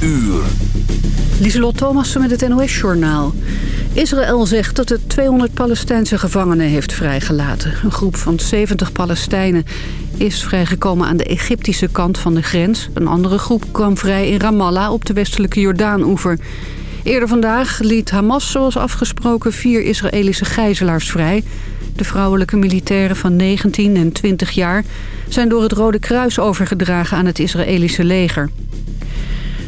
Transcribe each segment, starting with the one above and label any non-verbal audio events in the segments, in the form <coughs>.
uur. Lieselot Thomassen met het NOS-journaal. Israël zegt dat het 200 Palestijnse gevangenen heeft vrijgelaten. Een groep van 70 Palestijnen is vrijgekomen aan de Egyptische kant van de grens. Een andere groep kwam vrij in Ramallah op de westelijke Jordaan-oever. Eerder vandaag liet Hamas zoals afgesproken vier Israëlische gijzelaars vrij. De vrouwelijke militairen van 19 en 20 jaar zijn door het Rode Kruis overgedragen aan het Israëlische leger.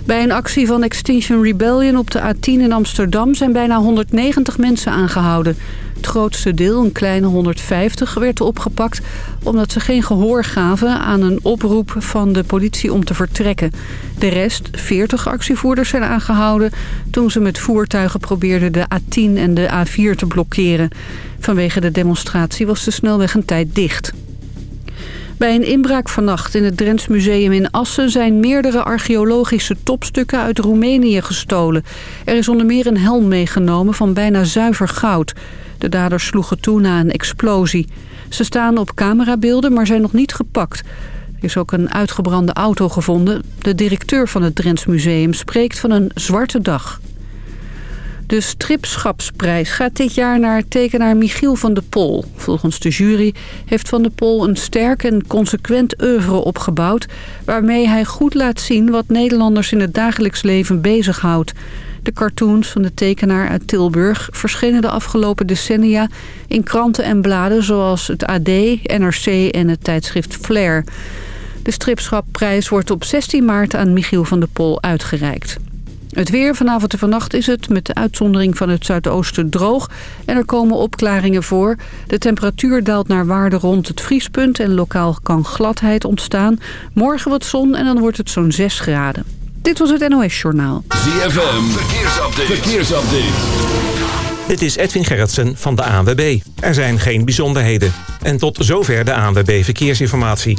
Bij een actie van Extinction Rebellion op de A10 in Amsterdam zijn bijna 190 mensen aangehouden. Het grootste deel, een kleine 150, werd opgepakt omdat ze geen gehoor gaven aan een oproep van de politie om te vertrekken. De rest, 40 actievoerders, zijn aangehouden toen ze met voertuigen probeerden de A10 en de A4 te blokkeren. Vanwege de demonstratie was de snelweg een tijd dicht. Bij een inbraak vannacht in het Drents Museum in Assen... zijn meerdere archeologische topstukken uit Roemenië gestolen. Er is onder meer een helm meegenomen van bijna zuiver goud. De daders sloegen toe na een explosie. Ze staan op camerabeelden, maar zijn nog niet gepakt. Er is ook een uitgebrande auto gevonden. De directeur van het Drents Museum spreekt van een zwarte dag. De stripschapsprijs gaat dit jaar naar tekenaar Michiel van de Pol. Volgens de jury heeft Van de Pol een sterk en consequent oeuvre opgebouwd... waarmee hij goed laat zien wat Nederlanders in het dagelijks leven bezighoudt. De cartoons van de tekenaar uit Tilburg verschenen de afgelopen decennia... in kranten en bladen zoals het AD, NRC en het tijdschrift Flair. De stripschapprijs wordt op 16 maart aan Michiel van de Pol uitgereikt. Het weer vanavond en vannacht is het met de uitzondering van het zuidoosten droog. En er komen opklaringen voor. De temperatuur daalt naar waarde rond het vriespunt en lokaal kan gladheid ontstaan. Morgen wat zon en dan wordt het zo'n 6 graden. Dit was het NOS Journaal. ZFM, verkeersupdate. verkeersupdate. Dit is Edwin Gerritsen van de ANWB. Er zijn geen bijzonderheden. En tot zover de ANWB Verkeersinformatie.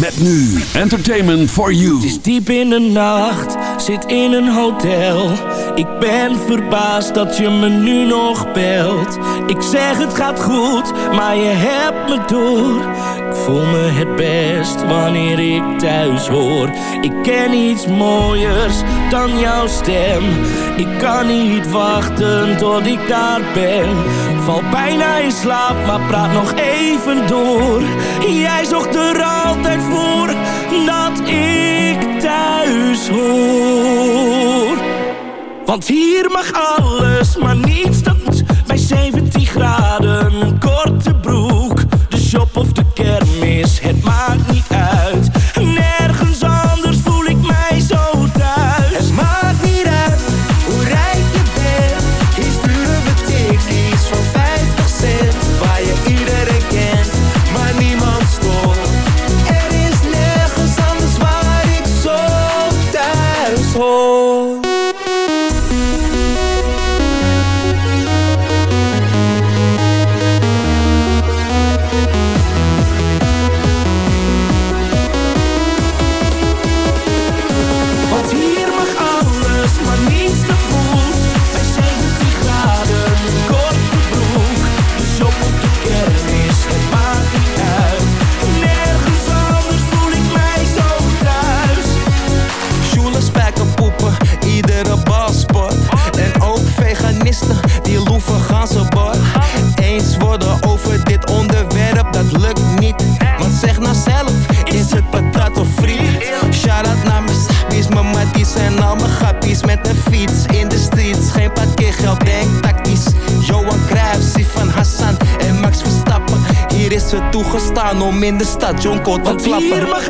Met nu Entertainment for You. Het is diep in de nacht, zit in een hotel. Ik ben verbaasd dat je me nu nog belt. Ik zeg het gaat goed, maar je hebt me door. Ik voel me het best wanneer ik thuis hoor. Ik ken iets mooiers dan jouw stem. Ik kan niet wachten tot ik daar ben. Val bijna in slaap, maar praat nog even door. Jij zocht er altijd voor dat ik thuis hoor. Want hier mag alles, maar niets dat bij 17 graden. Een korte broek, de shop of de kermis, het maakt Want klappen.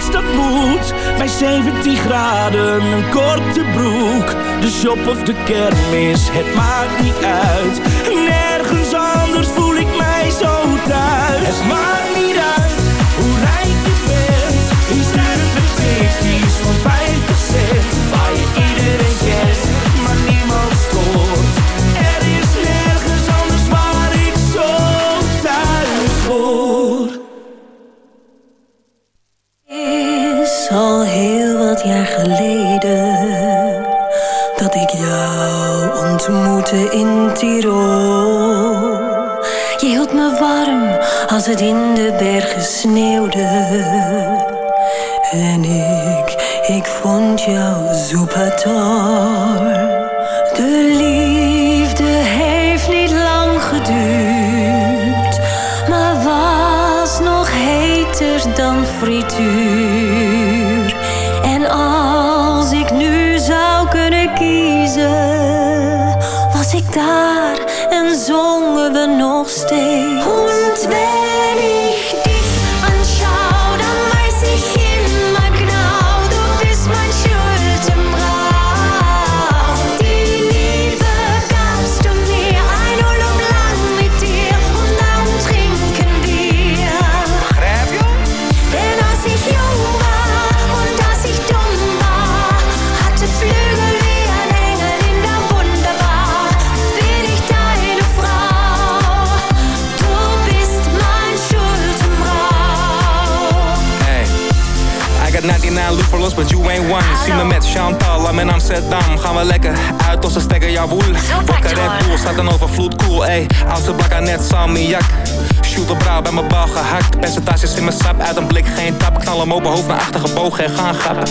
Niets dat moet. Bij 17 graden een korte broek. De shop of de kermis, het maakt niet uit. Nergens anders voel ik mij zo thuis. Het maakt in Tirol. Je hield me warm als het in de bergen sneeuwde. En ik, ik vond jou toll. De liefde heeft niet lang geduurd, maar was nog heter dan frituur. Was Zie me met Chantal, I'm in Amsterdam. Gaan we lekker uit als ze stekken jouw woel. Wakker Red Bull, staat dan overvloed, cool, ey. Oudste bakker net salmiak. Shoot op brouw bij mijn bal gehakt. Percentages in mijn sap, uit een blik geen tap. Knal hem open, hoofd naar achter gebogen en gaan grappen.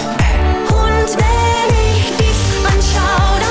Und wenn ich dich anschau,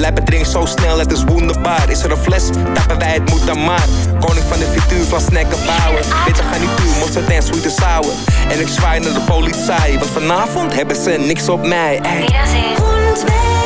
Lijpen drink zo snel, het is wonderbaar. Is er een fles, tappen wij het moet dan maar. Koning van de frituur van snacken bouwen. Bitter garnituur, mosterd en sweet en sour. En ik zwaai naar de politie, want vanavond hebben ze niks op mij. Ey.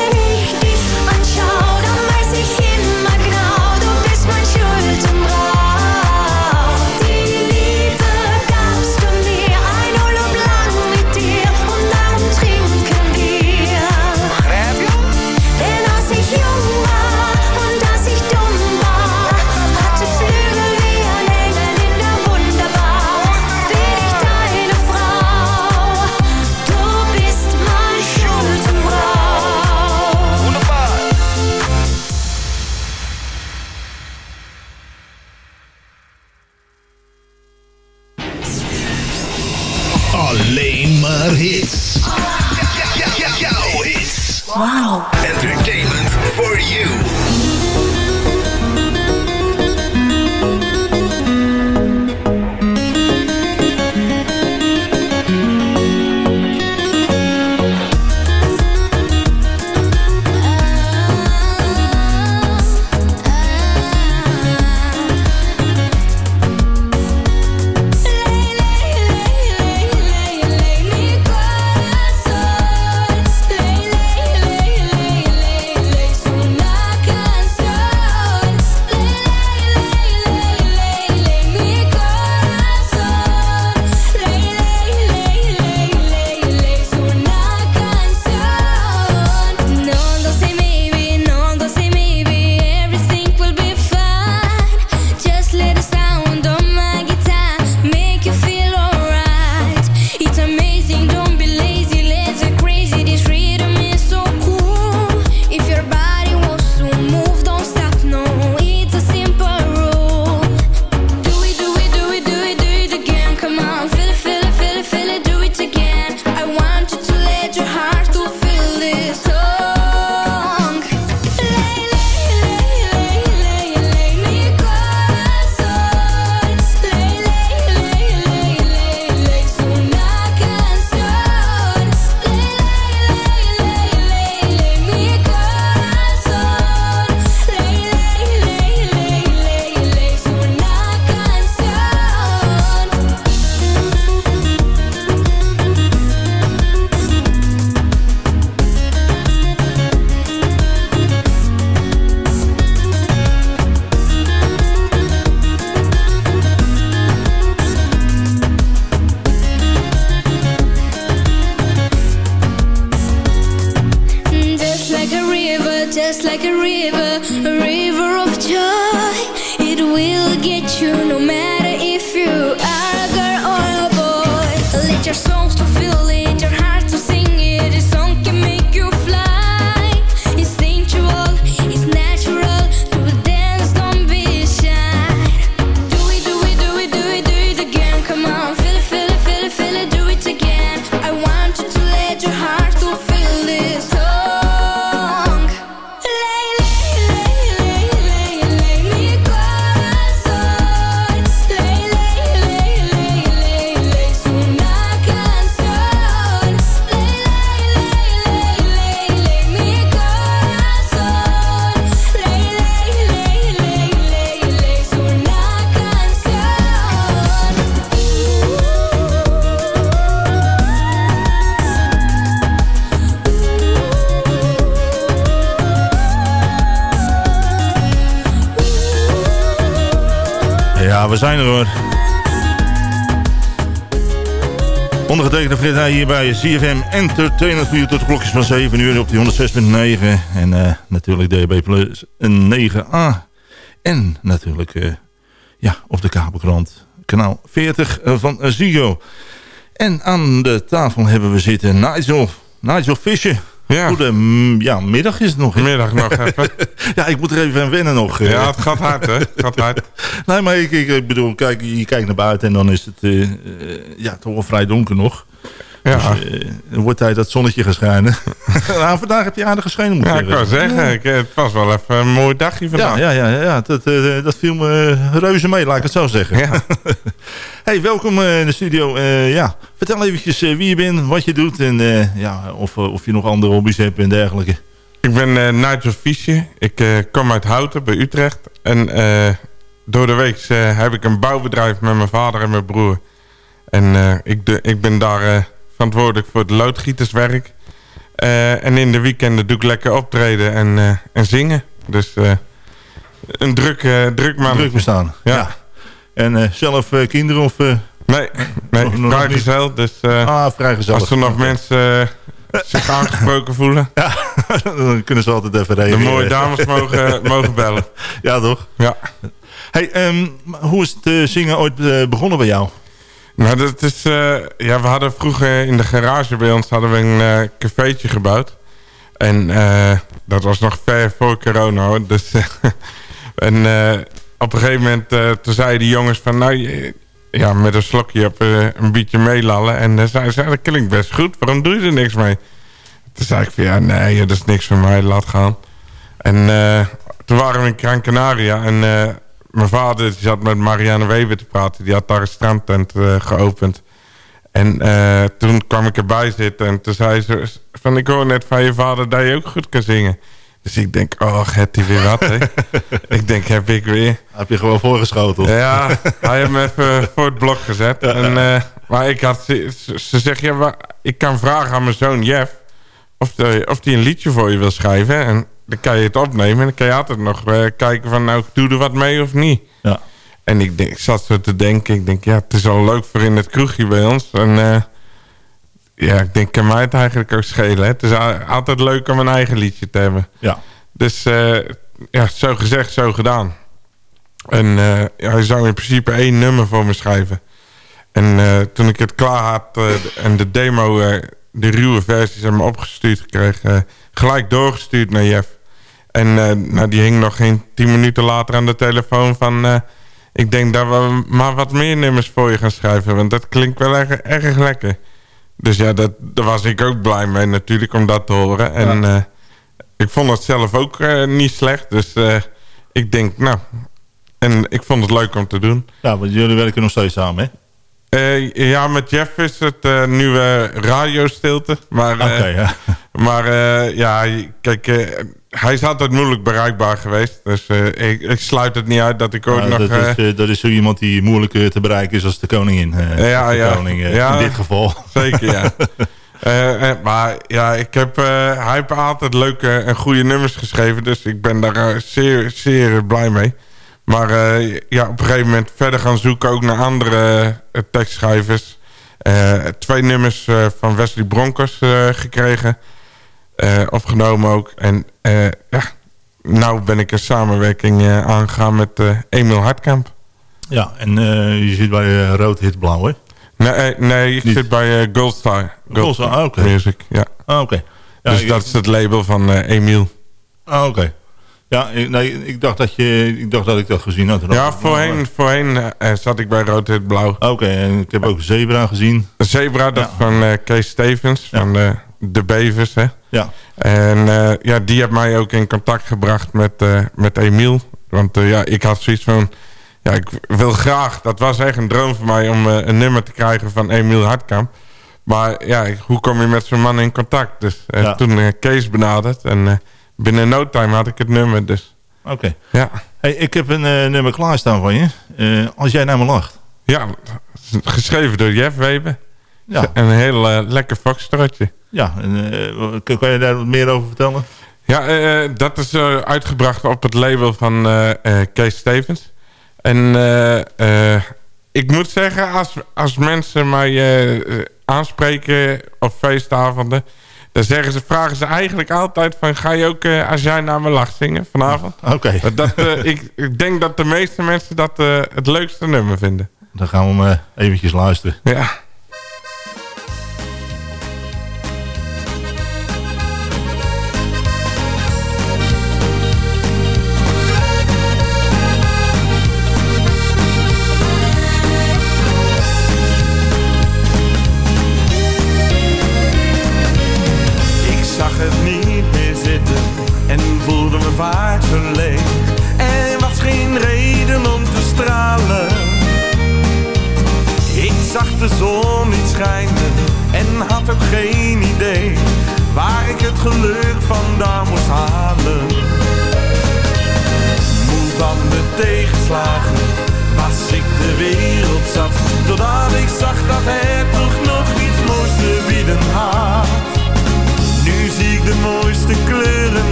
Just like a river, Frit Heij hier bij CFM Entertainment voor tot de klokjes van 7 uur op die 106.9. En eh, natuurlijk DB plus een 9a. En natuurlijk eh, ja, op de kabelkrant kanaal 40 van uh, Ziggo. En aan de tafel hebben we zitten Nigel, Nigel Fischer. Ja. Goedemiddag is het nog. Middag nog <laughs> even. ja, ik moet er even aan wennen nog. eh. Ja, het gaat hard, hè? Het gaat hard. <laughs> Nee, maar ik, ik, ik bedoel, kijk, je kijkt naar buiten en dan is het eh, eh, ja, toch wel vrij donker nog. Ja, Dus, eh, het wordt tijd dat zonnetje gaat schijnen. <laughs> nou, vandaag heb je aardig geschenen, moet ik ja ik zeggen. wou zeggen, ik, eh, het was wel even een mooi dagje Ja, vandaag. ja, ja, ja dat, eh, dat viel me reuze mee, laat ik het zo zeggen. Ja. <laughs> hey, welkom in de studio. Ja, vertel eventjes wie je bent, wat je doet en ja, of, of je nog andere hobby's hebt en dergelijke. Ik ben Nigel Fischer. Ik kom uit Houten bij Utrecht. En door de week heb ik een bouwbedrijf met mijn vader en mijn broer. En ik, de, ik ben daar verantwoordelijk voor het loodgieterswerk. Eh, en in de weekenden doe ik lekker optreden en, eh, en zingen. Dus eh, een druk, druk man. Druk bestaan. Ja. En zelf kinderen of... Nee, nee vrijgezel. Dus ah, als er nog mensen zich <laughs> aangesproken voelen... <laughs> dan kunnen ze altijd even de reageren. mooie dames <laughs> mogen, mogen bellen. Ja, toch? Ja. Hey, ehm, hoe is het zingen ooit begonnen bij jou? Nou, dat is... eh, ja, we hadden vroeger in de garage bij ons hadden we een eh cafeetje gebouwd. En eh, dat was nog ver voor corona. Dus, <laughs> en op een gegeven moment toen zeiden die jongens van... Nou, ja, met een slokje op een beetje meelallen. En dan zeiden ze, dat klinkt best goed. Waarom doe je er niks mee? Toen zei ik van, ja, nee, dat is niks voor mij. Laat gaan. En toen waren we in Gran Canaria. En mijn vader die zat met Marianne Weber te praten. Die had daar een strandtent eh, geopend. En eh, toen kwam ik erbij zitten. En toen zei ze van, ik hoor net van je vader dat je ook goed kan zingen. Dus ik denk, oh, het hij weer wat, hè? <laughs> ik denk, heb ik weer. Heb je gewoon voorgeschoteld? Ja, hij heeft me even voor het blok gezet. En, eh, maar ik had, ze, ze zegt, ja, maar ik kan vragen aan mijn zoon Jeff... of hij of die een liedje voor je wil schrijven. En dan kan je het opnemen. En dan kan je altijd nog eh, kijken van... nou, doe er wat mee of niet. Ja. En ik, denk, ik zat zo te denken. Ik denk, ja, het is al leuk voor in het kroegje bij ons. En eh, ja, ik denk, kan mij het eigenlijk ook schelen. Hè? Het is altijd leuk om een eigen liedje te hebben. Ja. Dus eh, ja, zo gezegd, zo gedaan. En ja, hij zou in principe één nummer voor me schrijven. En toen ik het klaar had en de demo, de ruwe versies aan me opgestuurd kreeg... eh, gelijk doorgestuurd naar Jeff. En eh, nou, die hing nog geen tien minuten later aan de telefoon van... eh, ik denk dat we maar wat meer nummers voor je gaan schrijven. Want dat klinkt wel erg, erg lekker. Dus ja, dat, daar was ik ook blij mee natuurlijk om dat te horen. En eh, ik vond het zelf ook niet slecht. Dus ik denk, nou... En ik vond het leuk om te doen. ja, want jullie werken nog steeds samen, hè? Eh, ja, met Jeff is het eh nieuwe radiostilte. Maar, eh, ja. <laughs> maar ja, kijk, hij is altijd moeilijk bereikbaar geweest. Dus ik, ik sluit het niet uit dat ik Nou, nog... dat, is, dat is zo iemand die moeilijk te bereiken is als de koningin. Ja, de ja. koning, Ja. In dit geval. <laughs> Zeker, ja. <laughs> Maar ja, ik heb, hij heeft altijd leuke en goede nummers geschreven. Dus ik ben daar zeer, zeer blij mee. Maar eh, ja, op een gegeven moment verder gaan zoeken ook naar andere eh, tekstschrijvers. Eh, twee nummers van Wesley Bronkers gekregen. eh, opgenomen ook. En ja, nou ben ik een samenwerking aangegaan met Emil Hartkamp. Ja, en je zit bij Rood Hit Blauw, hè? Nee, nee ik zit bij Goldstar. Goldstar, ah, oké. Music, ja. Ah, oké. Ja, dus dat is het label van eh, Emiel. Ah, oké. Ja, ik, nee, ik dacht dat je, ik dacht dat ik dat gezien had. Ja, voorheen, voorheen eh, zat ik bij Rood Hit Blauw. Oké, en ik heb ook Zebra gezien. Zebra, dat Ja. van eh, Kees Stevens, Ja. van eh, de Bevers, hè. Ja. En ja, die heeft mij ook in contact gebracht met, met Emiel. Want ja, ik had zoiets van... Ja, ik wil graag... Dat was echt een droom voor mij om een nummer te krijgen van Emiel Hartkamp. Maar ja, hoe kom je met zo'n man in contact? Dus Ja. toen Kees benaderd. En binnen no time had ik het nummer. Dus Oké. ja, Hey, ik heb een eh, nummer klaarstaan van je. Eh, als jij naar me lacht. ja geschreven door Jeff Weber. Ja, Een heel eh, lekker foxtrotje. ja en, kan, je daar wat meer over vertellen? Ja, dat is uitgebracht op het label van Kees Stevens. En ik moet zeggen, als, als mensen mij aanspreken op feestavonden... dan zeggen ze, vragen ze eigenlijk altijd van... ga je ook eh, als jij naar me lacht zingen vanavond? Oké, Dat, eh, ik, ik denk dat de meeste mensen dat eh, het leukste nummer vinden. dan gaan we hem eventjes luisteren. Ja.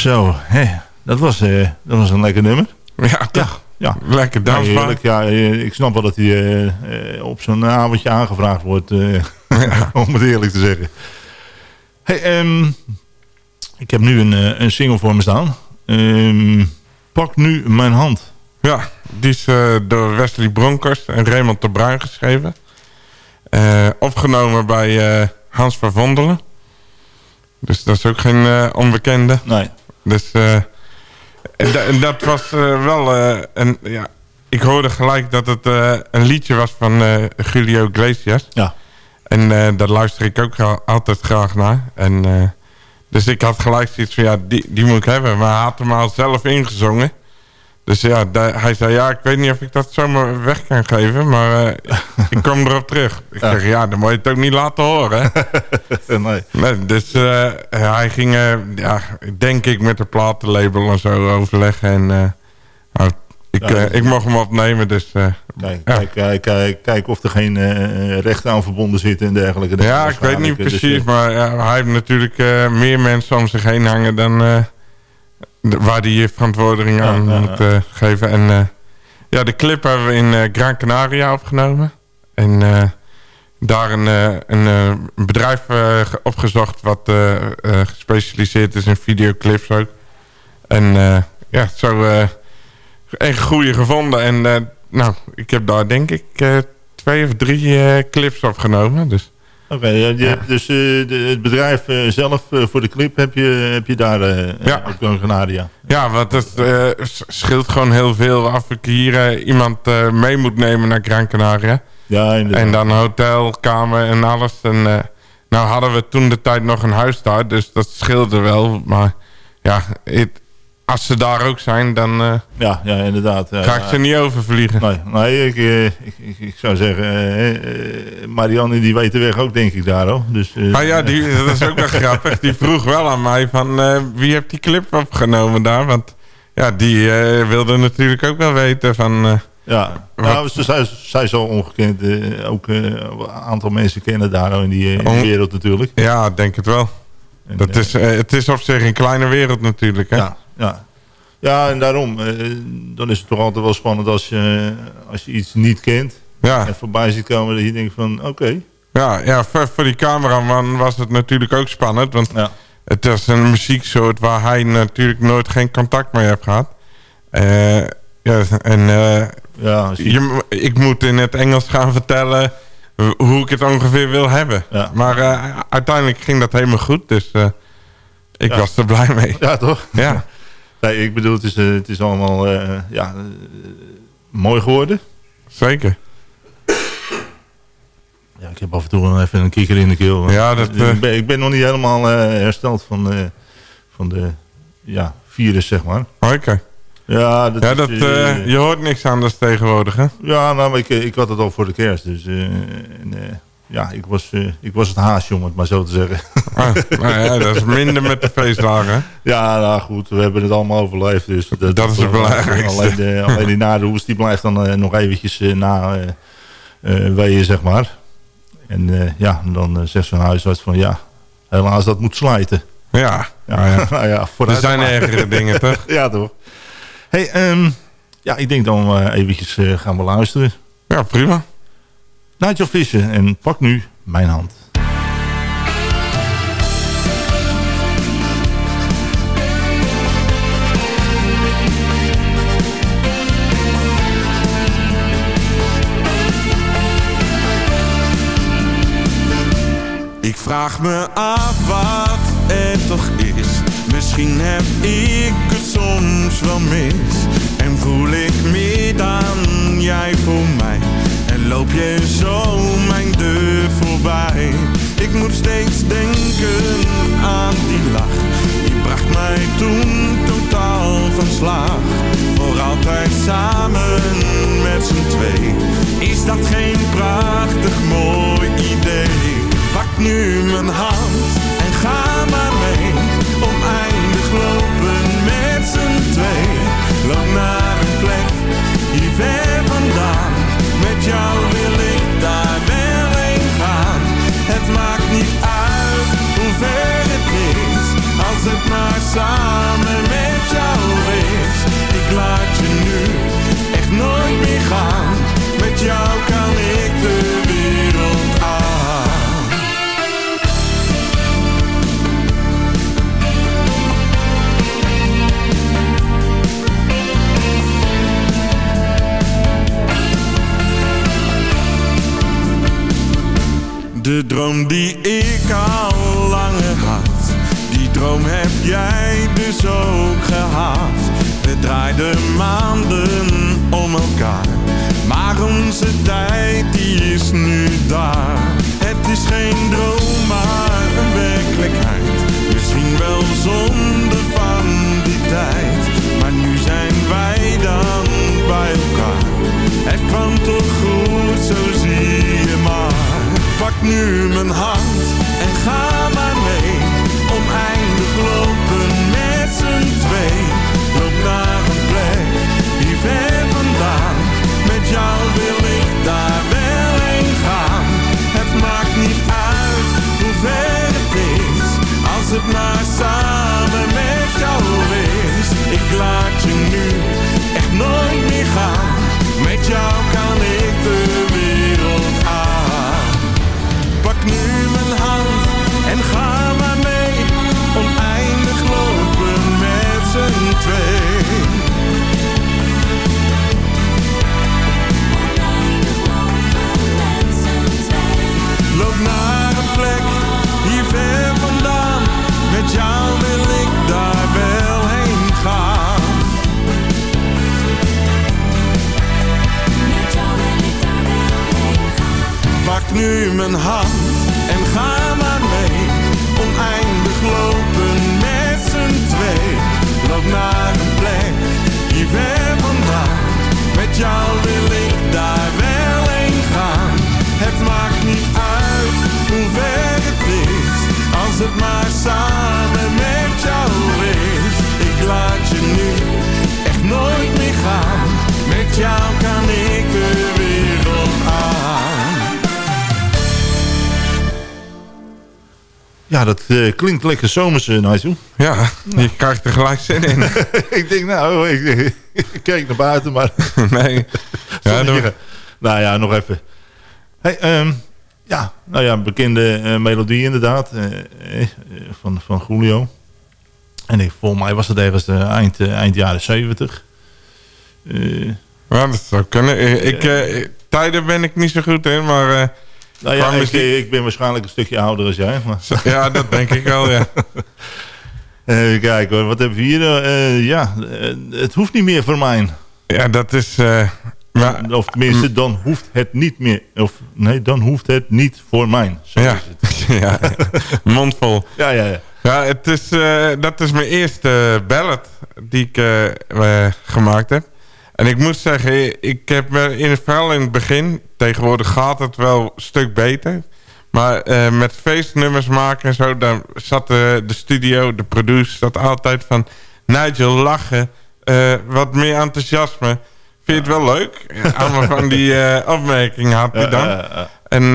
Zo, hè, dat, was, eh, dat was een lekker nummer. Ja, toch? Ja. Lekker Ja, dansbaar. heerlijk. Ja, eh, ik snap wel dat hij eh, op zo'n avondje aangevraagd wordt, eh, <laughs> om het eerlijk te zeggen. Hey, ehm, ik heb nu een, een single voor me staan. Ehm, pak nu mijn hand. Ja, die is door Wesley Bronkers en Raymond de Bruin geschreven. Opgenomen bij Hans van Vondelen. Dus dat is ook geen onbekende. Nee. Dus eh, en, da- en dat was eh, wel eh, een... Ja, ik hoorde gelijk dat het een liedje was van Julio Iglesias. Ja. En daar luister ik ook al- altijd graag naar. En, dus ik had gelijk zoiets van, ja, die, die moet ik hebben. Maar hij had hem al zelf ingezongen. Dus ja, hij zei, ja, ik weet niet of ik dat zomaar weg kan geven. Maar eh, ik <laughs> kom erop terug. Ik Ja. zeg, ja, dan moet je het ook niet laten horen. <laughs> nee. Nee, dus eh, hij ging, eh, ja, denk ik, met de platenlabel en zo overleggen. En ik, Ja, ik mocht hem opnemen, dus... Kijk, ja. kijk, kijk, kijk, of er geen rechten aan verbonden zitten en dergelijke. Ja, ik weet niet dus, precies, maar ja, hij heeft natuurlijk meer mensen om zich heen hangen dan waar hij je verantwoording aan Ja, moet eh, geven. En eh, ja, de clip hebben we in eh, Gran Canaria opgenomen. En daar een, een, bedrijf ge- opgezocht wat gespecialiseerd is in videoclips ook. En ja, zo een goede gevonden. En nou, ik heb daar denk ik twee of drie clips opgenomen. Dus Oké, ja, je hebt dus eh, de, het bedrijf eh, zelf eh, voor de clip heb je, heb je daar Ja. op Gran Canaria. Ja, want het s- scheelt gewoon heel veel af ik hier iemand mee moet nemen naar Gran Canaria. Ja, inderdaad. En dan hotel, kamer en alles. En nou hadden we toen de tijd nog een huis daar, dus dat scheelde wel. Maar ja, het- als ze daar ook zijn, dan eh, Ja, ja, inderdaad. Ja, ga ik ze niet overvliegen. Nee, nee ik, eh, ik, ik, ik zou zeggen, eh, Marianne die weet de weg ook denk ik daar hoor. Dus, Maar ja, die, <laughs> dat is ook wel grappig. Die vroeg wel aan mij van wie heeft die clip opgenomen daar? Want ja, die wilde natuurlijk ook wel weten van... Ja, nou, ze, zij, zij is al ongekend. ook een aantal mensen kennen daar in die, in die On- wereld natuurlijk. ja, denk het wel. En, Dat is, het is op zich een kleine wereld natuurlijk. Hè? ja, ja. ja, en daarom. eh, dan is het toch altijd wel spannend als je, als je iets niet kent. Ja. En voorbij ziet komen dat je denkt van, oké. Ja, ja voor, voor die cameraman was het natuurlijk ook spannend. Want ja. het is een muzieksoort waar hij natuurlijk nooit geen contact mee heeft gehad. Eh, ja, en eh, Ja, je- je, ik moet in het Engels gaan vertellen hoe ik het ongeveer wil hebben. Ja. Maar uiteindelijk ging dat helemaal goed. Dus ik was er blij mee. ja, toch? Ja, <laughs> Nee, ik bedoel, het is, eh, het is allemaal eh, ja, eh, mooi geworden. zeker. Ja, ik heb af en toe even een kikker in de keel. Ja, dat, ik, ben, ik ben nog niet helemaal hersteld van, van de ja, virus, zeg maar. Oké. Ja, dat Ja, dat, je hoort niks anders tegenwoordig, hè? ja nou, maar ik, ik had het al voor de kerst. Dus en, eh, ja, ik was, eh, ik was het haasje, om het maar zo te zeggen. Ah, nou ja, dat is minder met de feestdagen. ja, nou goed, we hebben het allemaal overleefd. Dus dat, Dat is het belangrijkste. Alleen, de, alleen die nare hoest, die blijft dan eh, nog eventjes eh, na weeën, zeg maar. En ja, dan zegt zo'n huisarts van ja, helaas dat moet slijten. Ja, Ja, nou ja. <laughs> nou ja, er zijn ergere dingen, toch? <laughs> Ja, toch. Hey, ehm, ja, ik denk dan eventjes gaan we luisteren. Ja, prima. Nigel Vissen en pak nu mijn hand. Ik vraag me af wat het toch is. Misschien heb ik het soms wel mis. En voel ik meer dan jij voor mij. Loop je zo mijn deur voorbij. Ik moet steeds denken aan die lach. Die bracht mij toen totaal van slag. Voor altijd samen met z'n twee. Is dat geen prachtig mooi idee? Pak nu mijn hand en ga maar mee. Oneindig lopen met z'n twee. Loop naar een plek hier ver vandaan. Met jou wil ik daar wel heen gaan. Het maakt niet uit De droom die ik al langer had, die droom heb jij dus ook gehad. We draaiden maanden om elkaar, maar onze tijd die is nu daar. Het is geen droom, maar een werkelijkheid. Misschien wel zonde van die tijd, maar nu zijn wij dan bij elkaar. Het kwam nu mijn hand en ga maar mee. Oneindig lopen met z'n twee. Loop naar een plek die ver vandaan. Met jou wil ik daar wel heen gaan. Het maakt niet uit hoe ver het is. Als het maar samen nu nu mijn hand en ga maar mee. Oneindig lopen met z'n twee. Loop naar een plek hier ver vandaan. Met jou wil ik daar wel heen gaan. Het maakt niet uit hoe ver het is. Als het maar samen met jou is. Ik laat je nu echt nooit meer gaan. Met jou kan ik de wereld aan. Ja, dat eh, klinkt lekker zomers, uh, Nigel. Ja, je krijgt er gelijk zin in. <laughs> ik denk, nou, ik, ik kijk naar buiten, maar... <laughs> nee. <laughs> Ja, doe- Nou ja, nog even. Hey, ehm, ja, nou ja, bekende eh, melodie inderdaad. eh, eh, van, van Julio. En ik, volgens mij was het ergens eh, eind, eh, eind jaren zeventig. Eh, Ja, dat zou kunnen. Eh, Ik, eh, tijden ben ik niet zo goed in, maar... eh, nou ja, ik, ik ben waarschijnlijk een stukje ouder als jij. Maar. <laughs> Ja, dat denk ik wel, ja. <laughs> Even kijken wat hebben we hier? Eh, ja, eh, het hoeft niet meer voor mij. Ja, dat is... eh, maar, Of tenminste, dan hoeft het niet meer. Of nee, dan hoeft het niet voor mij. Zo ja, is het. <laughs> ja, mondvol. Ja, ja, ja. Ja, het is, eh, dat is mijn eerste ballad die ik eh, eh, gemaakt heb. En ik moet zeggen, ik heb me in, vooral in het begin... tegenwoordig gaat het wel een stuk beter. Maar eh, met feestnummers maken en zo... dan zat de, de studio, de producer, zat altijd van... Nigel, lachen, eh, wat meer enthousiasme. Vind je het wel leuk? <laughs> Allemaal van die opmerkingen had hij dan. En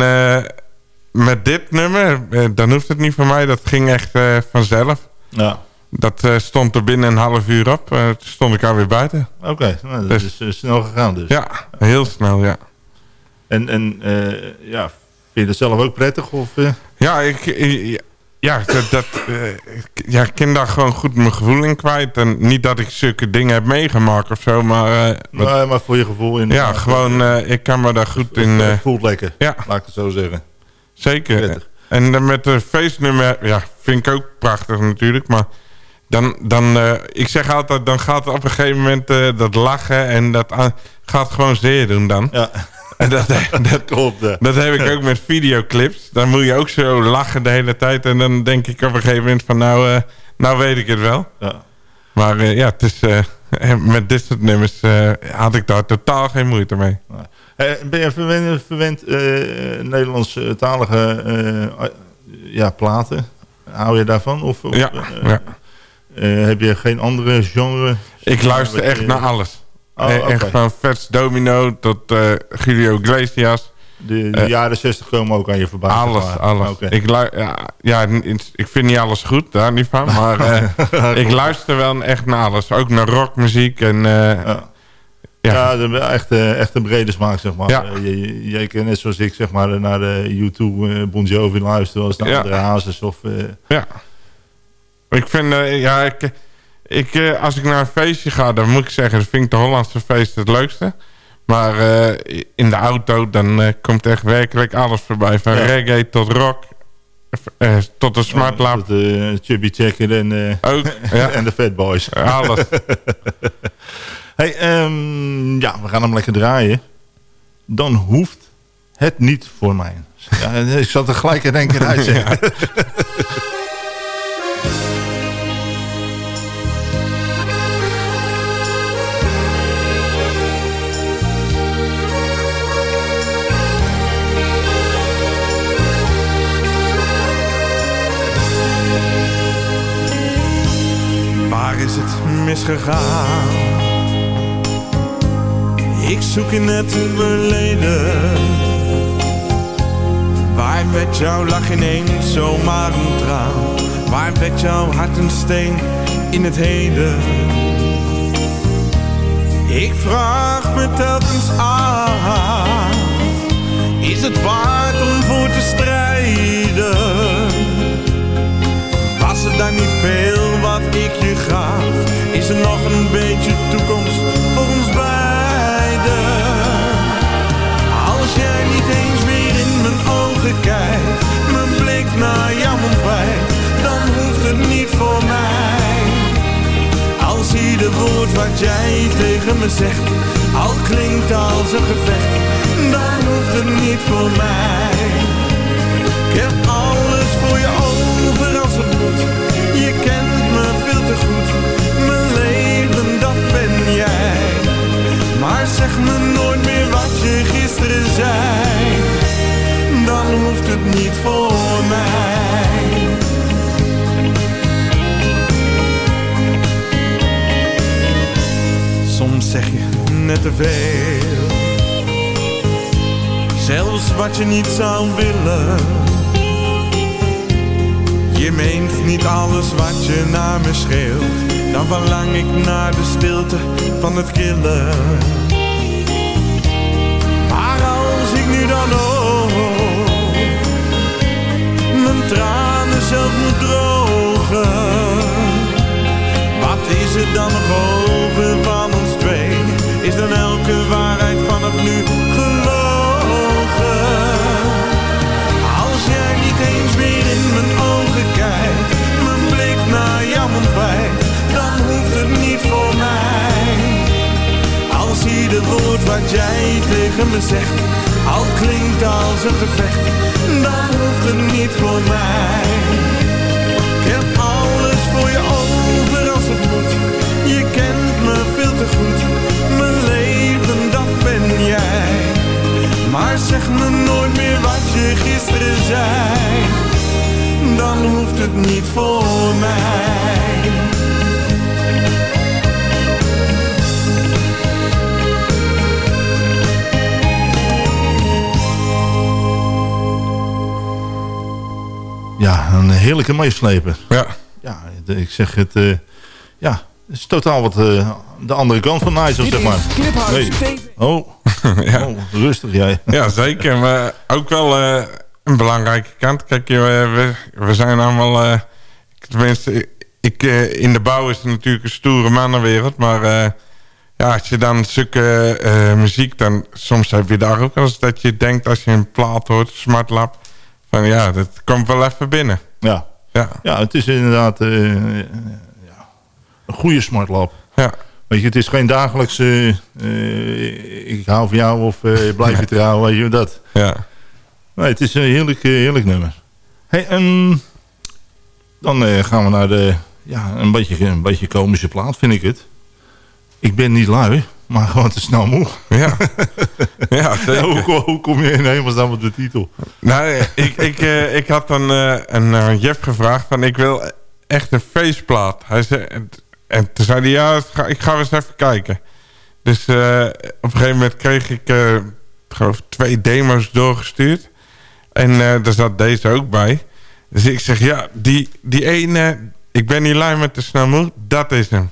met dit nummer, dan hoeft het niet voor mij. Dat ging echt vanzelf. Ja, Dat eh, stond er binnen een half uur op. Eh, toen stond ik alweer buiten. oké. Nou, dat Dus- is eh, snel gegaan dus. Ja, heel snel, ja. En, en ja, vind je dat zelf ook prettig? Of? Ja, ik, ik- ja, dat, dat, ja, ik kan daar gewoon goed mijn gevoel in kwijt. En niet dat ik zulke dingen heb meegemaakt of zo, maar... Nee, maar voor je gevoel in. ja, gewoon, ik kan me daar goed in... Het voelt lekker, ja, laat ik het zo zeggen. zeker. Prettig. En dan met de feestnummer, ja, vind ik ook prachtig natuurlijk, maar... Dan, dan eh, ik zeg altijd, dan gaat op een gegeven moment eh, dat lachen en dat gaat gewoon zeer doen dan. Ja, <laughs> En dat, dat, <laughs> klopt. eh. Dat heb ik ook met videoclips. Dan moet je ook zo lachen de hele tijd. En dan denk ik op een gegeven moment van nou, eh, nou weet ik het wel. Ja. Maar eh, ja, het is, eh, <laughs> met dit soort nummers eh, had ik daar totaal geen moeite mee. Eh, ben je verwend, verwend eh, Nederlandstalige eh, ja, platen? Hou je daarvan? Of, of, Ja, eh, ja. Eh, heb je geen andere genre? Ik luister echt je- naar alles. Oh, Eh. Echt van Fats Domino tot eh, Julio Iglesias. De, de jaren 60 komen ook aan je voorbij. Alles, maar. alles. Ik, ja, ja, ik vind niet alles goed, daar niet van. Maar <laughs> <laughs> ik luister wel echt naar alles. Ook naar rockmuziek en... Ja. Ja. Echt, echt een brede smaak, zeg maar. Ja. Je kan net zoals ik, zeg maar, naar de YouTube Bon Jovi luisteren... als naar Ja. andere hazes of... Ja. Ik vind, eh, ja, ik, ik, eh, als ik naar een feestje ga, dan moet ik zeggen, dan vind ik de Hollandse feest het leukste. Maar eh, in de auto dan komt echt werkelijk alles voorbij. Van Ja. reggae tot rock. tot de smart lab. De Chubby Checker en, Ook, <laughs> ja. en de Fat Boys. Alles. <laughs> hey, ehm, ja, we gaan hem lekker draaien. Dan hoeft het niet voor mij. Ja, ik zat er gelijk in één keer uit <laughs> is het misgegaan? Ik zoek in het verleden. Waar werd jouw lach ineens zomaar een traan? Waar werd jouw hart een steen in het heden? Ik vraag me telkens af. Is het waard om voor te strijden? Was er dan niet veel wat je gaf? Is er nog een beetje toekomst voor ons beiden? Als jij niet eens meer in mijn ogen kijkt, mijn blik naar jou ontwijkt, dan hoeft het niet voor mij. Als ieder woord wat jij tegen me zegt, al klinkt als een gevecht, dan hoeft het niet voor mij. Ik heb alles voor je over als het moet. Je kent Mijn leven, dat ben jij. Maar zeg me nooit meer wat je gisteren zei. Dan hoeft het niet voor mij. Soms zeg je net te veel. Zelfs wat je niet zou willen. Je meent niet alles wat je naar me scheelt. Dan verlang ik naar de stilte van het killen. Maar als ik nu dan ook mijn tranen zelf moet drogen. Wat is er dan nog over van ons twee? Is dan elke waarheid vanaf nu ieder woord wat jij tegen me zegt, al klinkt als een gevecht, dan hoeft het niet voor mij. Ik heb alles voor je over als het moet. Je kent me veel te goed. Mijn leven, dat ben jij. Maar zeg me nooit meer wat je gisteren zei. Dan hoeft het niet voor mij. Een heerlijke meesleper. Ja. Ja, ik zeg het... eh, ja, het is totaal wat eh, de andere kant van Nigel, zeg maar. Nee. Oh. <laughs> ja. oh, rustig jij. Ja, zeker. Maar ook wel eh, een belangrijke kant. Kijk, we, we zijn allemaal... eh, tenminste, ik, eh, in de bouw is het natuurlijk een stoere mannenwereld. Maar eh, ja, als je dan zulke eh, muziek... dan soms heb je daar ook wel eens dat je denkt... als je een plaat hoort, Smart Ja, dat komt wel even binnen. Ja. Ja. Ja, het is inderdaad eh, ja, een goede smart lab. Ja. Weet je, het is geen dagelijkse... eh, ik hou van jou of eh, blijf je <laughs> trouw, weet je dat. Ja. Nee, het is een heerlijk, eh, heerlijk nummer. Hey, dan eh, gaan we naar de... Ja, een beetje, een beetje komische plaat, vind ik het. Ik ben niet lui, maar gewoon te snel moe. Ja, <laughs> ja hoe, kom- hoe kom je in hemelsnaam op de titel? Nou, ik, ik, eh, ik had een, eh, een eh, Jeff gevraagd van ik wil echt een feestplaat. Hij zei, en, en toen zei hij ja, ik ga, ik ga eens even kijken. Dus eh, op een gegeven moment kreeg ik eh, geloof twee demo's doorgestuurd. En eh daar zat deze ook bij. Dus ik zeg ja, die, die ene, ik ben niet lui met de snel moe, dat is hem.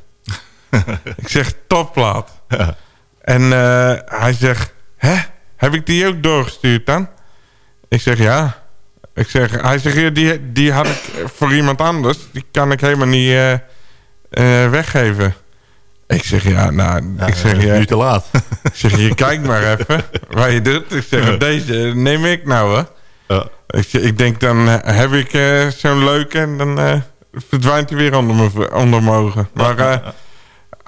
<laughs> ik zeg topplaat. <laughs> En eh, hij zegt, hè, heb ik die ook doorgestuurd dan? Ik zeg ja. Ik zeg, hij zegt, die, die had ik voor iemand anders. Die kan ik helemaal niet eh, eh, weggeven. Ik zeg, ja, nou, ik zeg, ja, nu te laat. <laughs> ik zeg, je kijkt maar even wat je doet. Ik zeg, deze neem ik nou, hè. Ja. Ik, zeg, ik denk, dan heb ik zo'n leuke en dan verdwijnt hij weer onder mijn, onder mijn ogen. Maar <laughs>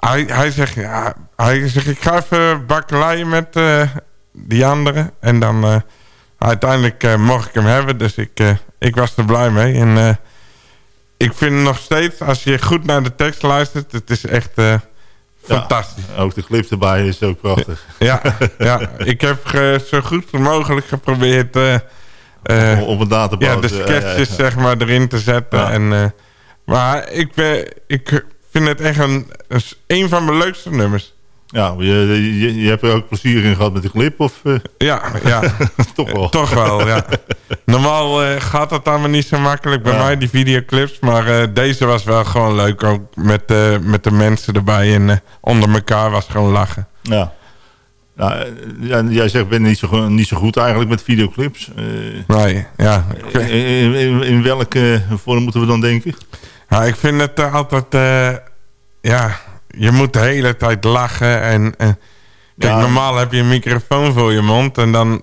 hij, hij zegt, ja, hij zegt, ik ga even bakkeleien met eh, die andere. En dan eh, uiteindelijk eh, mocht ik hem hebben, dus ik, ik was er blij mee. En ik vind nog steeds, als je goed naar de tekst luistert, het is echt fantastisch. Ook de clip erbij is ook prachtig. <laughs> Ja, ja, ik heb ge- zo goed mogelijk geprobeerd... Op- op een database. Ja, de sketches zeg maar erin te zetten. Ja. En, maar ik, ben, ik vind het echt een, een, van mijn leukste nummers. Ja, je, je, je hebt er ook plezier in gehad met de clip? Of, eh, Ja, ja. <laughs> toch wel? Toch wel, ja. Normaal eh, gaat dat allemaal niet zo makkelijk bij Ja. mij, die videoclips. Maar eh, deze was wel gewoon leuk, ook met, met de mensen erbij. En onder elkaar was gewoon lachen. Ja. Nou, ja, jij zegt, ben niet zo, niet zo goed eigenlijk met videoclips. Nee, ja. Ik, in- in welke vorm moeten we dan denken? Ja, ik vind het eh, altijd... eh, ja, je moet de hele tijd lachen. En, en kijk, Ja. normaal heb je een microfoon voor je mond. En dan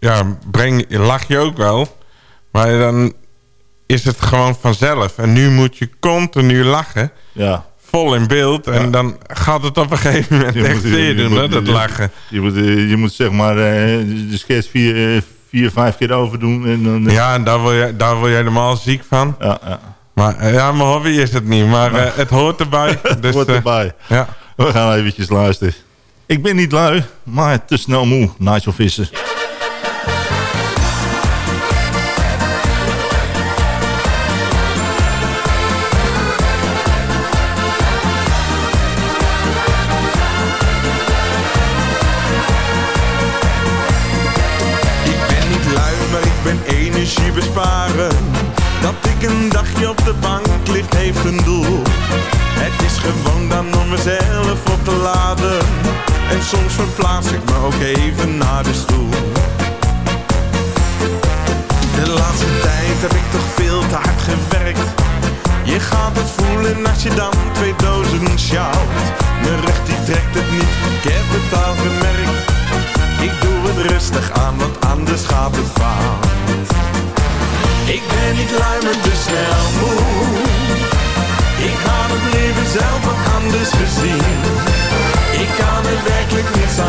ja, breng, lach je ook wel. Maar dan is het gewoon vanzelf. En nu moet je continu lachen. Ja. Vol in beeld. En Ja. dan gaat het op een gegeven moment Je echt moet- zeer je doen, moet- dat lachen. Je moet, eh, je moet zeg maar eh, de sketch vier, eh, vier, vijf keer overdoen. En dan, eh, Ja, en daar word, je, daar word je helemaal ziek van. ja, ja. Maar eh, ja, mijn hobby is het niet. Maar eh, het hoort erbij. <laughs> Dus, Hoort eh, erbij. ja. We gaan eventjes luisteren. Ik ben niet lui, maar te snel moe. Nigel Visser. Een dagje op de bank ligt heeft een doel. Het is gewoon dan om mezelf op te laden. En soms verplaats ik me ook even naar de stoel. De laatste tijd heb ik toch veel te hard gewerkt. Je gaat het voelen als je dan twee dozen sjouwt. Mijn rug die trekt het niet, ik heb het al gemerkt. Ik doe het rustig aan, want anders gaat het fout. Ik ben niet lui, maar te snel moe. Ik had het leven zelf wat anders gezien. Ik kan er werkelijk niets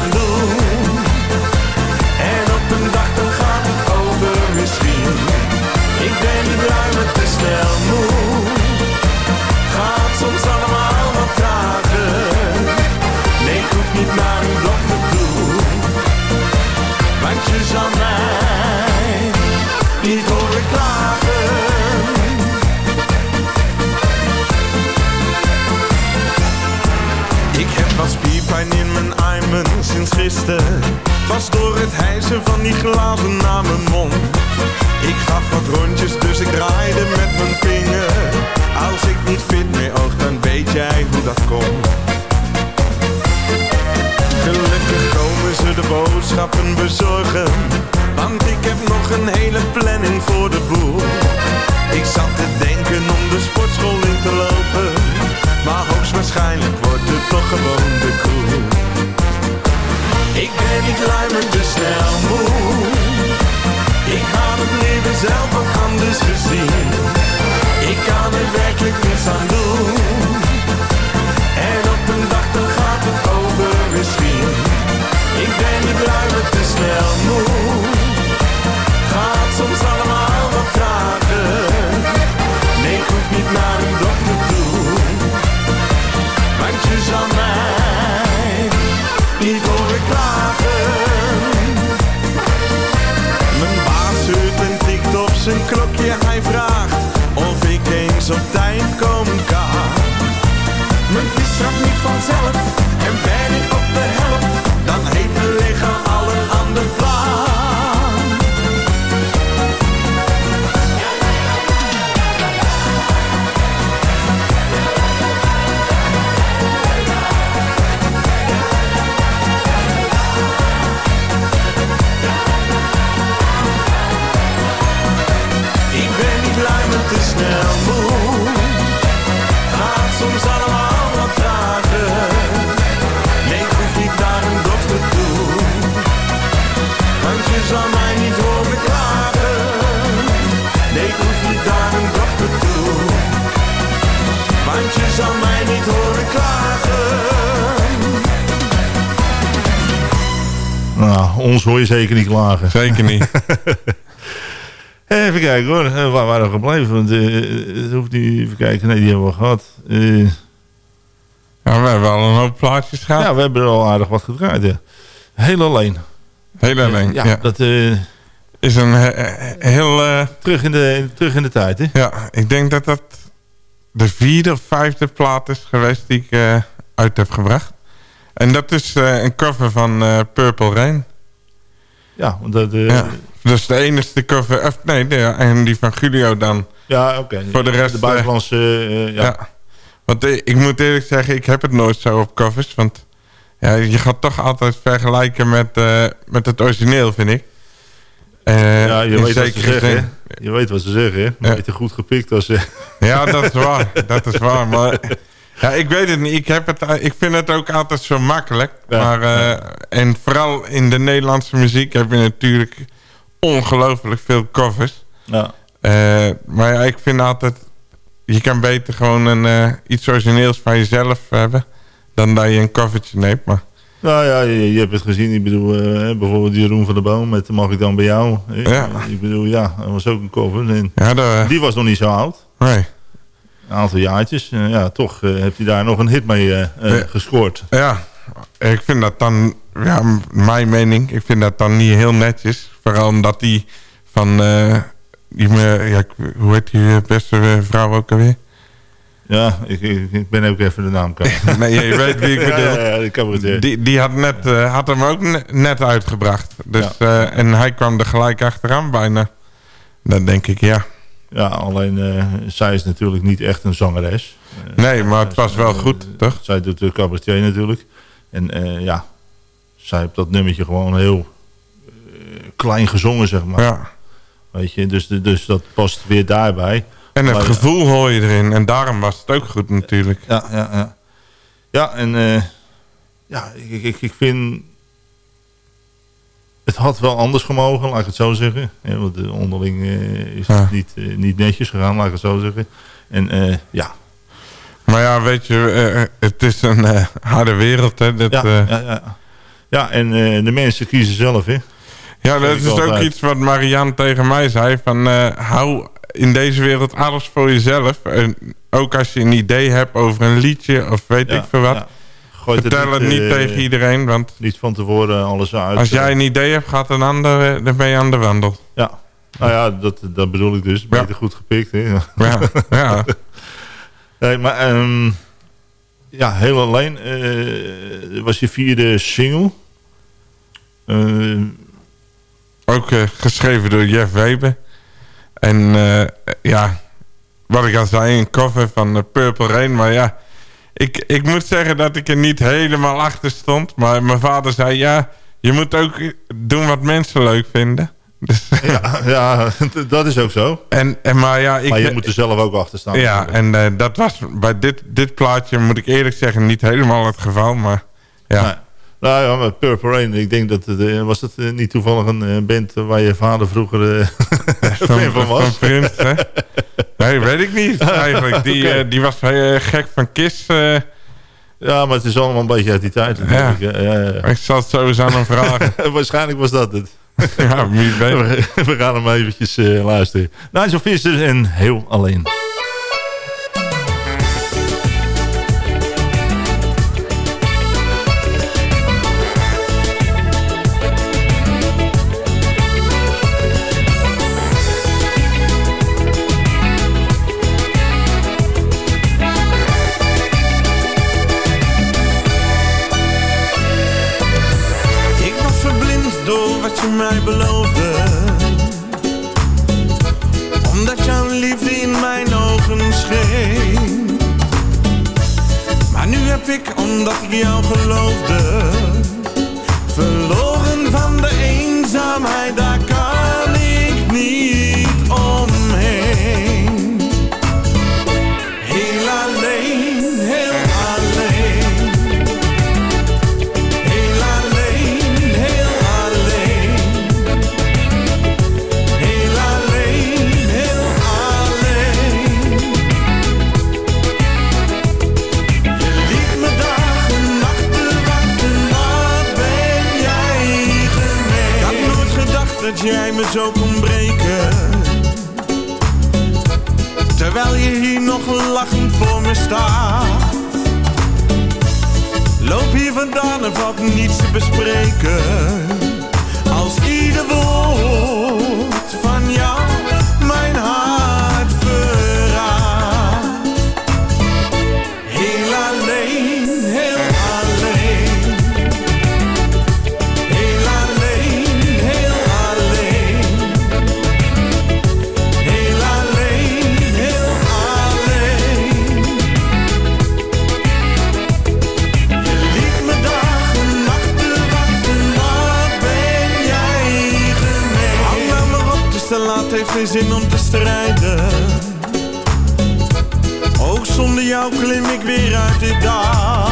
ons hoor je zeker niet klagen. Zeker niet. <laughs> Even kijken hoor, Eh, waar waren we gebleven? Want, het hoeft niet, even kijken, nee die hebben we gehad. Eh, Ja, we hebben al een hoop plaatjes gehad. ja, we hebben er al aardig wat gedraaid. Ja. Heel alleen. Heel alleen. Ja, ja. dat Is een he- heel... terug, in de, terug in de tijd. Hè? ja, ik denk dat dat de vierde of vijfde plaat is geweest die ik uit heb gebracht. En dat is een cover van Purple Rain. Ja, want dat, eh, Ja. Dus de enige cover... Nee, de, en die van Julio dan. ja oké. Voor de rest, De buitenlandse, eh, ja. Ja. Want eh, ik moet eerlijk zeggen, ik heb het nooit zo op covers. Want ja, je gaat toch altijd vergelijken met, eh, met het origineel, vind ik. Eh, Ja, je weet wat ze zeggen. zin. Je weet wat ze zeggen, hè? Maar beter goed gepikt als... eh, Ja, dat is waar. dat is waar. Maar <laughs> ja, ik weet het niet. Ik, heb het, eh, ik vind het ook altijd zo makkelijk. Ja, maar, eh, En vooral in de Nederlandse muziek heb je natuurlijk ongelooflijk veel covers. ja. Eh, maar ja, ik vind altijd... Je kan beter gewoon een, iets origineels van jezelf hebben... dan dat je een covertje neemt. Maar Nou ja, je, je hebt het gezien. Ik bedoel, eh, bijvoorbeeld Jeroen van der Boom met Mag ik dan bij jou? Ja. Ik bedoel, ja, dat was ook een cover. En ja, die was nog niet zo oud. nee. Een aantal jaartjes. Eh, ja, toch eh, heeft hij daar nog een hit mee eh, gescoord. Ja, ik vind dat dan, ja, mijn mening, ik vind dat dan niet heel netjes. Vooral omdat die van, die me, ja, hoe heet die beste vrouw ook alweer? Ja, ik, ik, ben ook even de naam kwijt. <laughs> Nee, je weet wie ik <laughs> bedoel. ja, ja. Die, die had, net, had hem ook ne- net uitgebracht. Dus, en hij kwam er gelijk achteraan bijna. Dan denk ik, ja. Ja, alleen eh, zij is natuurlijk niet echt een zangeres. Eh, Nee, maar het was wel eh, goed, toch? Zij doet de cabaretier natuurlijk. En eh, ja, zij heeft dat nummertje gewoon heel eh, klein gezongen, zeg maar. Ja. Weet je, dus, dus dat past weer daarbij. En het Maar- gevoel hoor je erin. En daarom was het ook goed natuurlijk. Ja, ja, ja. Ja, en eh, ja, ik, ik, ik vind... Het had wel anders gemogen, laat ik het zo zeggen. Ja, want de onderling eh, is Ja. het niet, eh, niet netjes gegaan, laat ik het zo zeggen. En eh, ja, Maar ja, weet je, het is een harde wereld. Hè, ja, ja, ja. ja, en de mensen kiezen zelf, hè. Ja, dat is ook iets wat Marianne tegen mij zei. Van, hou in deze wereld alles voor jezelf. En ook als je een idee hebt over een liedje of weet Ja, ik veel wat. Ja. Gooit Vertel het niet eh, tegen iedereen. Want Niet van tevoren alles uit. als jij een idee hebt, gaat een ander, eh, dan ben je aan de wandel. Ja, nou ja, dat, dat bedoel ik dus. Beter goed gepikt, hè. Ja, ja. <laughs> Nee, maar ehm, ja, heel alleen eh, was je vierde single. Eh, Ook eh, geschreven door Jeff Weber. En eh, ja, wat ik al zei, een cover van eh, Purple Rain. Maar ja, ik, ik moet zeggen dat ik er niet helemaal achter stond. Maar mijn vader zei, ja, je moet ook doen wat mensen leuk vinden. Dus, <laughs> ja, ja, dat is ook zo. en, en, maar ja, ik, Maar je moet er zelf ook achter staan. ja, en eh, dat was bij dit, dit plaatje, moet ik eerlijk zeggen, niet helemaal het geval. Maar ja, Nee. Nou ja, maar Purple Rain, ik denk dat het, eh, was het eh, niet toevallig een band waar je vader vroeger <laughs> fan van was. Van Prins, hè? <laughs> Nee, weet ik niet <laughs> eigenlijk. Die, eh, die was eh, gek van Kiss. eh. Ja, maar het is allemaal een beetje uit die tijd. natuurlijk, hè. Ja, ja. ik zal het zo eens aan hem vragen. <laughs> Waarschijnlijk was dat het. ja, wie weet. We, <laughs> we gaan hem eventjes eh, luisteren. Nigel Visser en Heel Alleen. Ik, omdat ik jou geloofde jij me zo kon breken. Terwijl je hier nog lachend voor me staat. Loop hier vandaan en valt niets te bespreken. Als ieder woord van jou strijden. Ook zonder jou klim ik weer uit dit dal.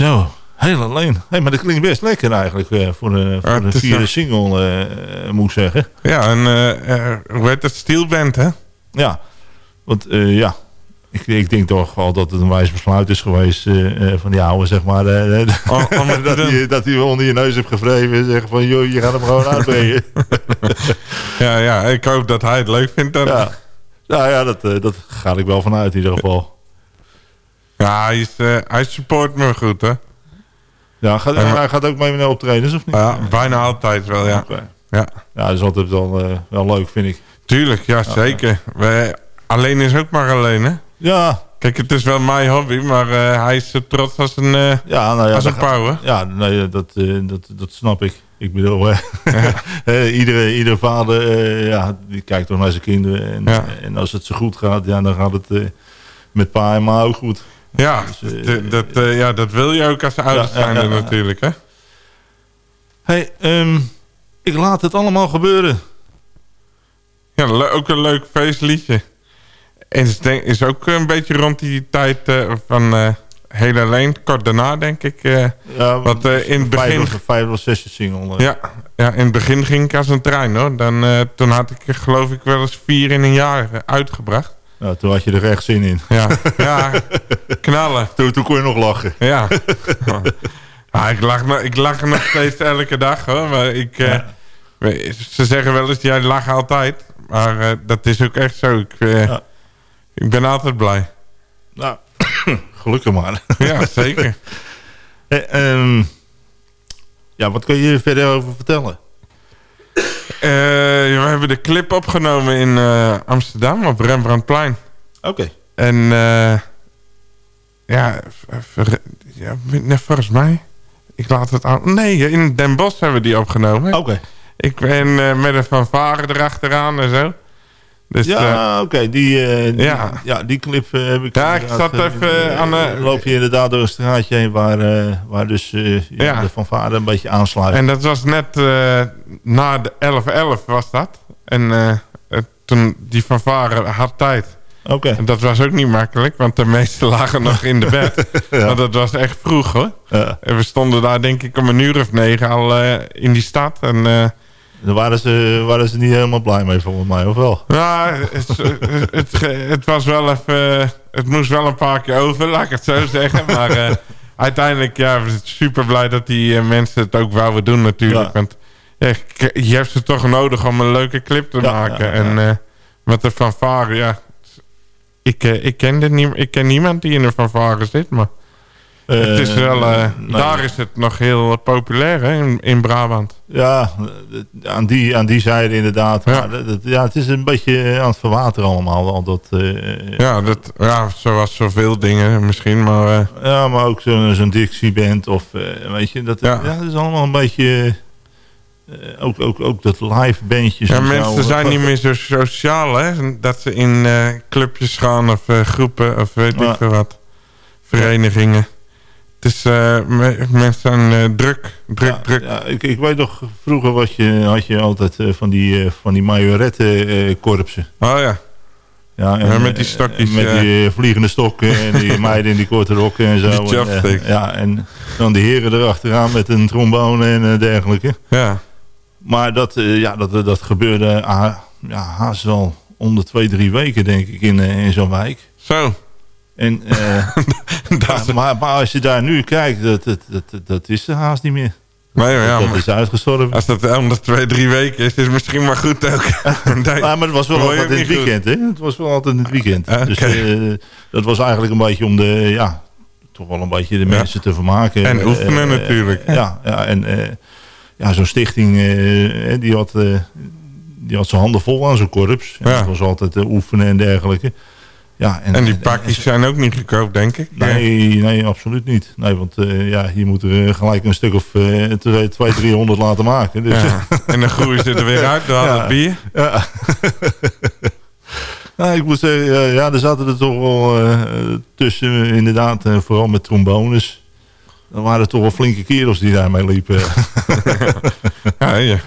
Zo, heel alleen. Hey, maar dat klinkt best lekker eigenlijk eh, voor de, voor Ja, de het is vierde wel- single, eh, eh, moet ik zeggen. Ja, en eh, eh, hoe heet dat? Steelband, hè? Ja, want eh, ja, ik, ik denk toch wel dat het een wijs besluit is geweest eh, eh, van die oude, zeg maar. eh, Oh, te <laughs> dat, hij, dat hij onder je neus heeft gevreven en zeggen van, joh, je gaat hem gewoon uitbrengen. <laughs> Ja, ja, ik hoop dat hij het leuk vindt. Dan. ja. Nou ja, dat, eh, dat ga ik wel vanuit in ieder geval. Ja, hij, is, eh, hij support me goed, hè? Ja, gaat, Ja, hij gaat ook mee naar optredens of niet? Ja, bijna altijd wel, ja. Ja, Ja, dat is altijd wel, eh, wel leuk, vind ik. tuurlijk, ja, zeker. We, alleen is ook maar alleen, hè? Ja, Kijk, het is wel mijn hobby, maar eh, hij is zo trots als een, eh ja, nou ja, als een pauw? Ja, nee, dat, dat, dat snap ik. Ik bedoel, hè, <laughs> iedere, iedere vader ja, die kijkt toch naar zijn kinderen. En, Ja. en als het zo goed gaat, ja, dan gaat het met pa en ma ook goed. Ja, Dus, eh, dat, eh, ja, dat wil je ook als ouders ja, zijn ja, ja. natuurlijk, hè? hey, ehm, ik laat het allemaal gebeuren. Ja, ook een leuk feestliedje. En het denk- is ook een beetje rond die tijd eh, van Heel Alleen, kort daarna denk ik. Ja, Wat, in het begin- Vijf of zesde single. ja, ja, in het begin ging ik als een trein hoor. Dan, toen had ik geloof ik wel eens vier in een jaar uitgebracht. Nou, toen had je er echt zin in. Ja, ja <laughs> knallen. Toen, toen kon je nog lachen. Ja. Ik, lach, nog- ik lach nog steeds elke dag hoor. Maar ik, eh, ze zeggen wel eens, jij lacht altijd. Maar eh, dat is ook echt zo. Ik, eh, Ja. ik ben altijd blij. Nou, <coughs> gelukkig maar. <laughs> Ja, zeker. <laughs> Eh, ehm, ja, wat kun je hier verder over vertellen? Eh, we hebben de clip opgenomen in eh, Amsterdam op Rembrandtplein. Oké. En eh, ja, ja, volgens mij. Ik laat het aan. Nee, in Den Bosch hebben we die opgenomen. Oké. Ik ben eh, met een fanfare erachteraan en zo. Dus, eh, Ja, oké. Die, eh, die, ja. ja. die clip eh, heb ik... Ja, ik zat eh, even aan de- loop je inderdaad door een straatje heen waar, eh, waar dus eh, ja, de fanfare een beetje aansluit. En dat was net eh, na de 11-11 was dat. En eh, eh, toen die fanfare had tijd. Oké. En dat was ook niet makkelijk, want de meesten <laughs> lagen nog in de bed. <laughs> Ja. Maar dat was echt vroeg hoor. Ja. En we stonden daar denk ik om een uur of negen al eh, in die stad. En eh, Daar waren ze, waren ze niet helemaal blij mee volgens mij, of wel? nou, het, het, het, was wel even... Het moest wel een paar keer over, laat ik het zo zeggen. Maar eh, uiteindelijk, ja, we zijn super blij dat die eh, mensen het ook wouden doen natuurlijk. Ja. Want ja, je hebt ze toch nodig om een leuke clip te Ja, maken. ja, ja. En eh, met de fanfare, ja... Ik, eh, ik, ken niet, ik ken niemand die in een fanfare zit, maar... het is wel, eh, daar is het nog heel populair hè, in, in Brabant. Ja, eh, aan die, aan die zijde inderdaad. Ja. Maar dat, dat- ja, het is een beetje aan het verwateren allemaal. Al dat, eh, Ja, dat, ja, zoals zoveel dingen misschien, maar... eh, ja, maar ook zo'n zo'n Dixie-band of eh, weet je. Dat, Ja. ja. dat is allemaal een beetje... eh, ook, ook, ook dat live bandjes ja, en zo. mensen zijn niet meer zo sociaal, hè. Dat ze in eh, clubjes gaan of eh, groepen of weet Ja. ik veel wat. Verenigingen. Het is, me- mensen zijn eh, druk, druk, Ja, druk. ja, ik, ik weet nog, vroeger was je, had je altijd eh, van die, van die. Oh ja, ja, Ja, met die stokjes, Met die vliegende stokken en die <laughs> meiden in die korte rokken en zo. Die En, ja, en dan die heren erachteraan met een trombone en dergelijke. ja. Maar dat, ja, dat, dat gebeurde ah, ja, haast wel om de twee, drie weken, denk ik, in, in zo'n wijk. Zo. En, eh, <laughs> ja, maar, maar als je daar nu kijkt, dat, dat, dat, dat is er haast niet meer. Nee, ja, dat maar is uitgestorven. als dat om de twee, drie weken is, is het misschien maar goed ook. <laughs> Nee. Ja, maar het was wel altijd in het weekend, hè? Het was wel altijd in het weekend. Dus eh, dat was eigenlijk een beetje om de, ja, toch wel een beetje de Ja. mensen te vermaken. En oefenen eh, natuurlijk. Ja, ja en ja, zo'n stichting, die had, die had zijn handen vol aan zo'n korps. Ja. Dat was altijd oefenen en dergelijke. Ja, En die pakjes zijn ook niet goedkoop, denk ik. Nee, nee, absoluut niet. Nee, want eh, ja, je moet er eh, gelijk een stuk of eh 200, 300 laten maken. Dus, Ja. En dan groeien ze er weer uit door al Ja. dat bier. Ja. <laughs> nou, ik moet zeggen, ja, ja, er zaten er toch wel eh, tussen, eh, inderdaad, eh, vooral met trombones. Er waren toch wel flinke kerels die daarmee liepen. <laughs> Ja, je,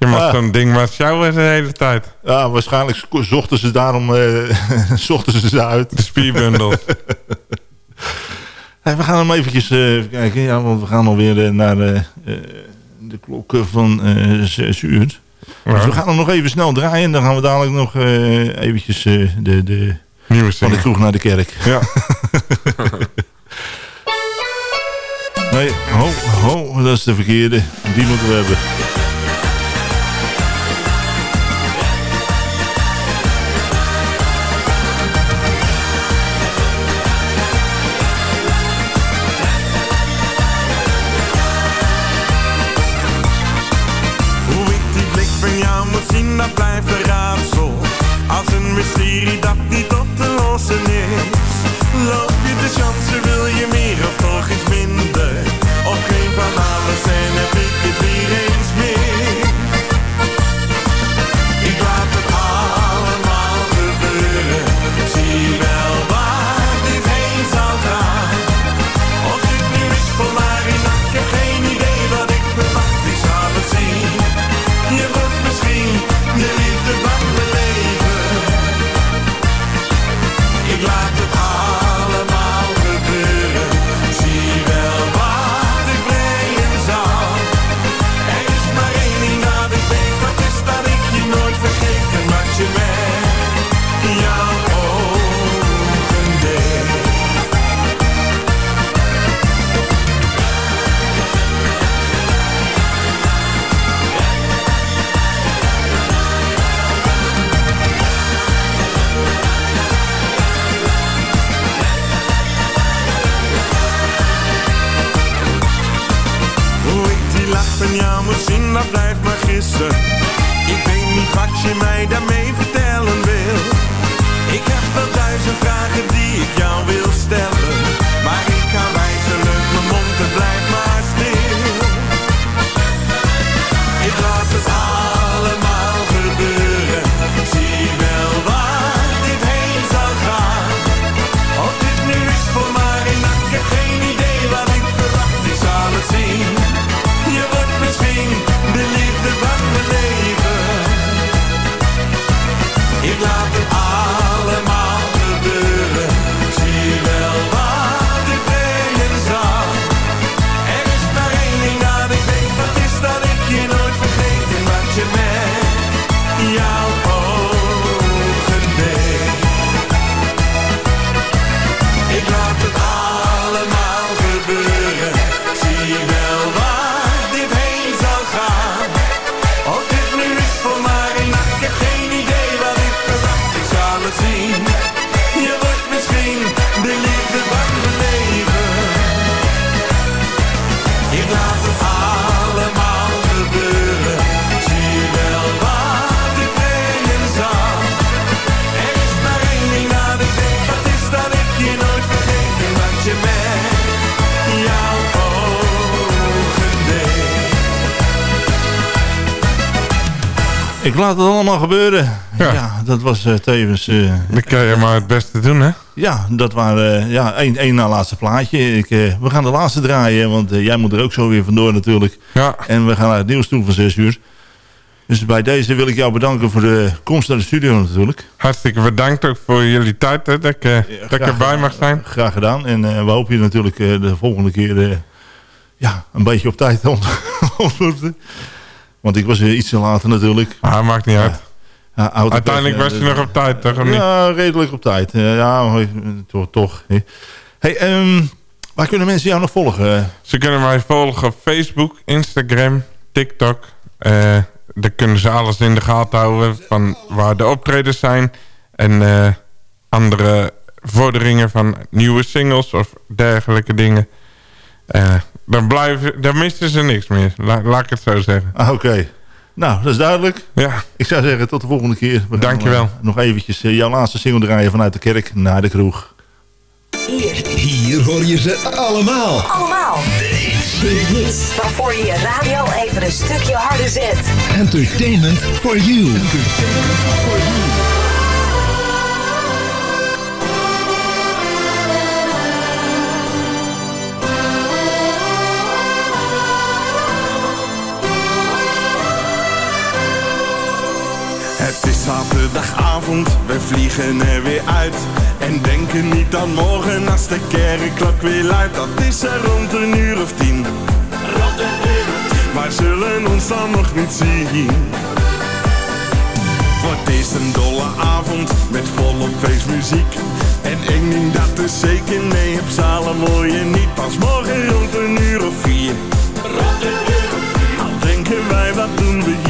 je mag Ja. zo'n ding maar sjouwen de hele tijd. ja, waarschijnlijk zochten ze daarom eh, <laughs> zochten ze ze uit. De spierbundel. <laughs> Hey, we gaan hem eventjes even kijken, ja, want we gaan alweer eh, naar de klok van eh 6 uur. Dus we gaan hem nog even snel draaien. En dan gaan we dadelijk nog eventjes de, de, Nieuwe van de kroeg naar de kerk. Ja. <laughs> Nee, ho, ho, dat is de verkeerde. Die moeten we hebben. Mysterie dat niet op te lossen is. Loop je de chance, wil je laat het allemaal gebeuren. Ja, dat was eh, tevens... eh, Dan kan je maar het beste doen, hè? ja, dat waren eh, ja, één, één na laatste plaatje. Ik, we gaan de laatste draaien, want jij moet er ook zo weer vandoor natuurlijk. Ja. En we gaan naar het nieuws toe van 6 uur. Dus bij deze wil ik jou bedanken voor de komst naar de studio natuurlijk. Hartstikke bedankt ook voor jullie tijd, hè, dat ik, dat ik erbij mag zijn. Graag gedaan. En we hopen je natuurlijk de volgende keer ja, een beetje op tijd te ont- <laughs> ontmoeten. Want ik was iets te later natuurlijk. Ah, maakt niet uit. Uiteindelijk was je nog op tijd, toch? Niet? Ja, redelijk op tijd. Ja, toch. toch. Hey, ehm, waar kunnen mensen jou nog volgen? Ze kunnen mij volgen op Facebook, Instagram, TikTok. Eh daar kunnen ze alles in de gaten houden van waar de optredens zijn. En eh, andere vorderingen van nieuwe singles of dergelijke dingen. Eh, dan, blijven, dan missen ze niks meer, La- laat ik het zo zeggen. Ah, Oké. Nou, dat is duidelijk. Ja. Ik zou zeggen, tot de volgende keer. We gaan, Dankjewel. eh, nog eventjes eh, jouw laatste single draaien vanuit de kerk naar de kroeg. Hier hoor je ze allemaal. Allemaal. De hits waarvoor je je radio even een stukje harder zet. Entertainment for you. Het is zaterdagavond, we vliegen er weer uit. En denken niet aan morgen als de kerkklok weer luidt. Dat is er rond een uur of tien. Maar zullen ons dan nog niet zien. Het eerst een dolle avond met volop feestmuziek. En één ding dat is zeker, nee, op zalen je niet. Pas morgen rond een uur of vier. Al denken wij, wat doen we hier?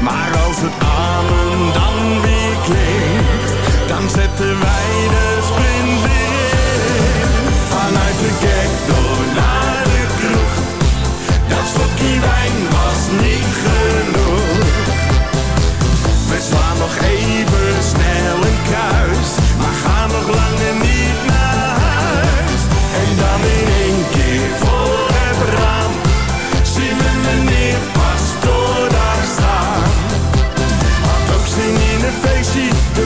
Maar als het amen dan weer klinkt, dan zetten wij de sprint in. Vanuit de kerk door naar de kroeg, dat stokje wijn was niet genoeg. We slaan nog even